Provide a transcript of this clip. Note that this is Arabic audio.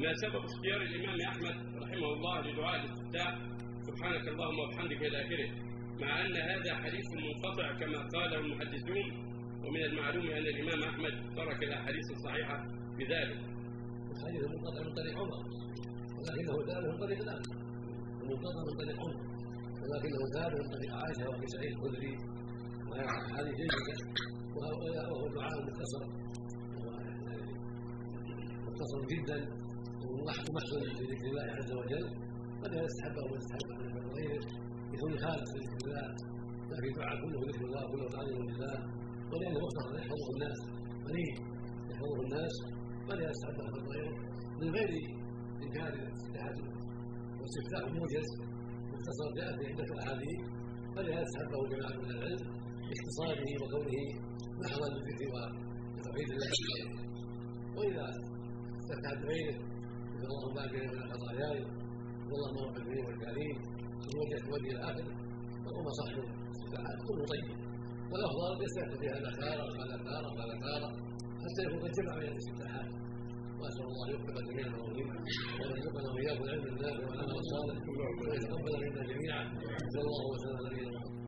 ما سبب اختيار الإمام أحمد رحمه الله لدعاء الاستفتاح سبحانك اللهم وبحمدك إلى آخره. مع أن هذا حديث منقطع كما قاله المحدثون ومن المعلوم أن الإمام أحمد ترك الأحاديث الصحيحة بذلك. الحديث المنقطع من طريق عمر ولكنه ثابت من طريق الآن. المنقطع من طريق عمر ولكنه ثابت من طريق عائشة وأبي سعيد الخدري. احاديث جيدة وهو دعاء مختصر. مختصر جدا. ومحسن لذكر الله عز وجل قد يستحب أو يستحب من غيره يكون خالص لذكر الله. لكن الدعاء كله ذكر الله كله تعظيم لله ولأنه مختصر يحفظه الناس قليل. يحفظه الناس قد يستحب من غيره. من غير إنكار الاستفتاح والاستفتاح موجز مختصر جاء في عدة احاديث قد يستحبه جماعة من العلم باختصاره وكونه محضا للذكر وتوحيد الله وإذا استفتح بغيره باقي من خطاياي اللهم رب الكريم والكريم وجهه وجه الآخر فهو صاحب الاستفتاحات كله طيب. والافضل يستفتح في هذا تارة وهذا تارة وهذا تارة حتى يكون قد جمع بين الاستفتاحات وأسأل الله يوفق جميعا المؤمنين ويرزقنا وإياكم العلم النافع والعمل الصالح. ويتقبل منا جميعا. صلى الله وسلم على نبينا